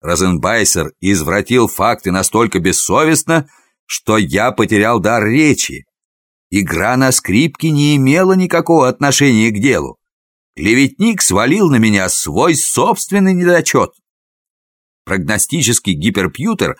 Розенбайсер извратил факты настолько бессовестно, что я потерял дар речи. Игра на скрипке не имела никакого отношения к делу. Клеветник свалил на меня свой собственный недочет. Прогностический гиперпьютер,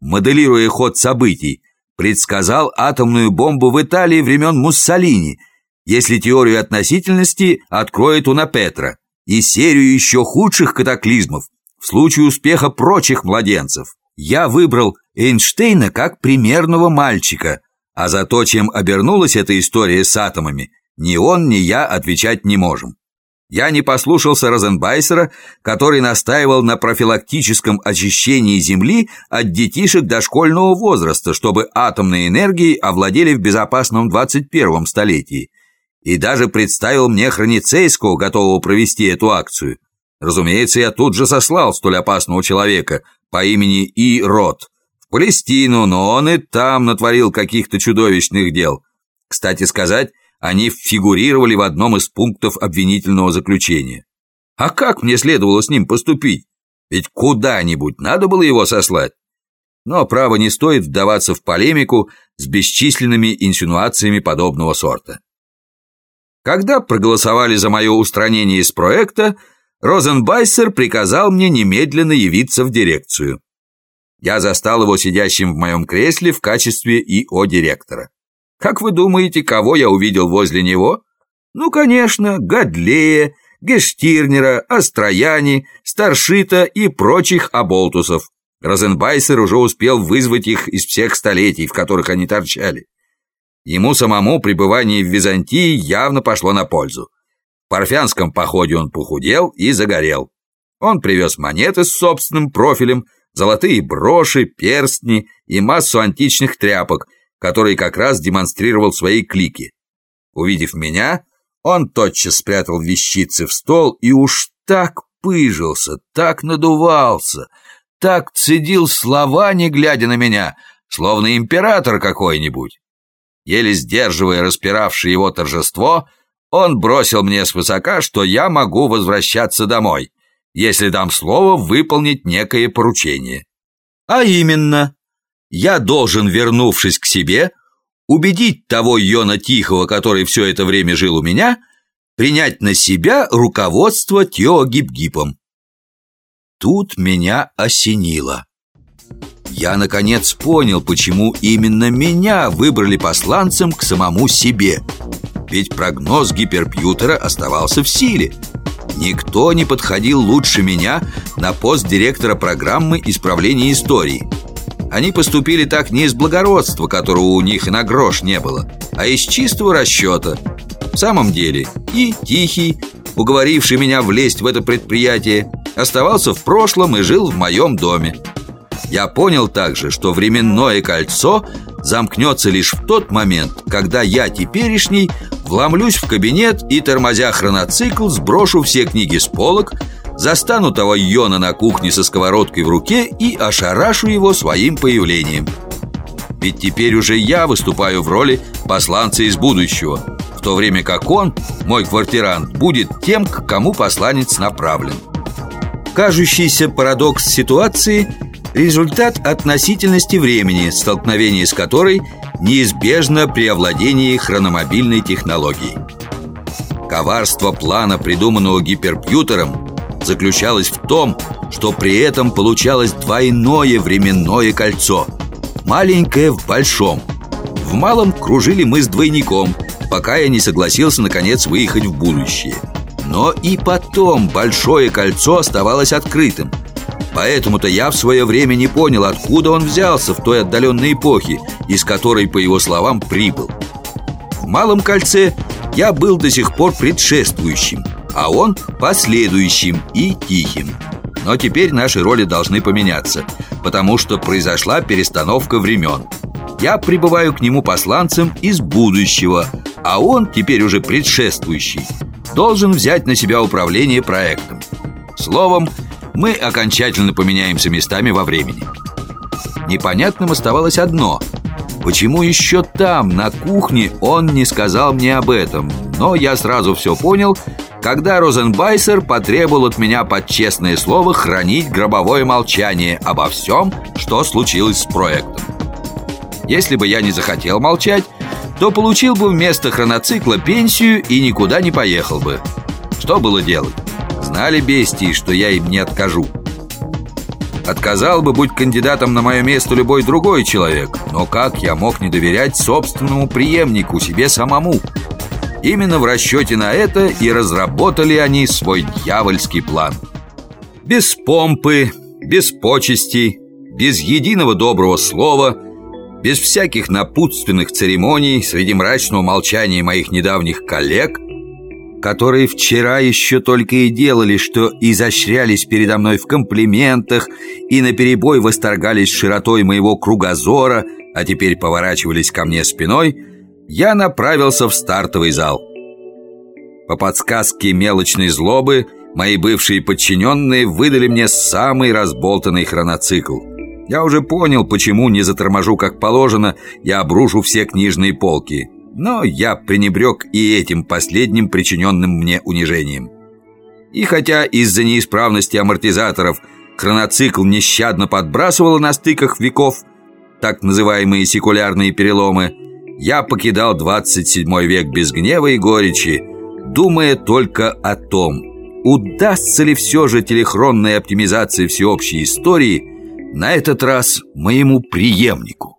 моделируя ход событий, предсказал атомную бомбу в Италии времен Муссолини, если теорию относительности откроет Уна Петра, и серию еще худших катаклизмов в случае успеха прочих младенцев. Я выбрал Эйнштейна как примерного мальчика, а за то, чем обернулась эта история с атомами, ни он, ни я отвечать не можем. Я не послушался Розенбайсера, который настаивал на профилактическом очищении Земли от детишек дошкольного возраста, чтобы атомной энергией овладели в безопасном 21 столетии. И даже представил мне Храницейского, готового провести эту акцию. Разумеется, я тут же сослал столь опасного человека по имени И. Рот в Палестину, но он и там натворил каких-то чудовищных дел. Кстати сказать, они фигурировали в одном из пунктов обвинительного заключения. А как мне следовало с ним поступить? Ведь куда-нибудь надо было его сослать. Но, право, не стоит вдаваться в полемику с бесчисленными инсинуациями подобного сорта. Когда проголосовали за мое устранение из проекта, Розенбайсер приказал мне немедленно явиться в дирекцию. Я застал его сидящим в моем кресле в качестве ИО директора. Как вы думаете, кого я увидел возле него? Ну, конечно, Гадлея, Гештирнера, Острояни, Старшита и прочих оболтусов. Розенбайсер уже успел вызвать их из всех столетий, в которых они торчали. Ему самому пребывание в Византии явно пошло на пользу. Парфянском походе он похудел и загорел. Он привез монеты с собственным профилем, золотые броши, перстни и массу античных тряпок – который как раз демонстрировал свои клики. Увидев меня, он тотчас спрятал вещицы в стол и уж так пыжился, так надувался, так цедил слова, не глядя на меня, словно император какой-нибудь. Еле сдерживая распиравшее его торжество, он бросил мне свысока, что я могу возвращаться домой, если дам слово выполнить некое поручение. А именно, я должен, вернувшись к себе, убедить того Йона Тихого, который все это время жил у меня, принять на себя руководство Гип-Гипом. Тут меня осенило. Я, наконец, понял, почему именно меня выбрали посланцем к самому себе. Ведь прогноз гиперпьютера оставался в силе. Никто не подходил лучше меня на пост директора программы исправления истории – они поступили так не из благородства, которого у них и на грош не было, а из чистого расчета. В самом деле, и Тихий, уговоривший меня влезть в это предприятие, оставался в прошлом и жил в моем доме. Я понял также, что временное кольцо замкнется лишь в тот момент, когда я теперешний вломлюсь в кабинет и, тормозя хроноцикл, сброшу все книги с полок, застану того Йона на кухне со сковородкой в руке и ошарашу его своим появлением. Ведь теперь уже я выступаю в роли посланца из будущего, в то время как он, мой квартирант, будет тем, к кому посланец направлен. Кажущийся парадокс ситуации – результат относительности времени, столкновение с которой неизбежно при овладении хрономобильной технологией. Коварство плана, придуманного гиперпьютером, заключалась в том, что при этом получалось двойное временное кольцо Маленькое в большом. В малом кружили мы с двойником, пока я не согласился наконец выехать в будущее. Но и потом большое кольцо оставалось открытым. Поэтому-то я в свое время не понял, откуда он взялся в той отдаленной эпохе, из которой, по его словам, прибыл. В малом кольце я был до сих пор предшествующим – а он последующим и тихим. Но теперь наши роли должны поменяться, потому что произошла перестановка времен. Я прибываю к нему посланцем из будущего, а он, теперь уже предшествующий, должен взять на себя управление проектом. Словом, мы окончательно поменяемся местами во времени. Непонятным оставалось одно – Почему еще там, на кухне, он не сказал мне об этом? Но я сразу все понял когда Розенбайсер потребовал от меня под честное слово хранить гробовое молчание обо всем, что случилось с проектом. Если бы я не захотел молчать, то получил бы вместо хроноцикла пенсию и никуда не поехал бы. Что было делать? Знали бестии, что я им не откажу. Отказал бы, будь кандидатом на мое место любой другой человек Но как я мог не доверять собственному преемнику, себе самому? Именно в расчете на это и разработали они свой дьявольский план Без помпы, без почестей, без единого доброго слова Без всяких напутственных церемоний Среди мрачного молчания моих недавних коллег – которые вчера еще только и делали, что изощрялись передо мной в комплиментах и наперебой восторгались широтой моего кругозора, а теперь поворачивались ко мне спиной, я направился в стартовый зал. По подсказке мелочной злобы мои бывшие подчиненные выдали мне самый разболтанный хроноцикл. Я уже понял, почему не заторможу как положено и обрушу все книжные полки – но я пренебрег и этим последним причиненным мне унижением. И хотя из-за неисправности амортизаторов хроноцикл нещадно подбрасывал на стыках веков, так называемые секулярные переломы, я покидал 27 век без гнева и горечи, думая только о том, удастся ли все же телехронная оптимизация всеобщей истории на этот раз моему преемнику.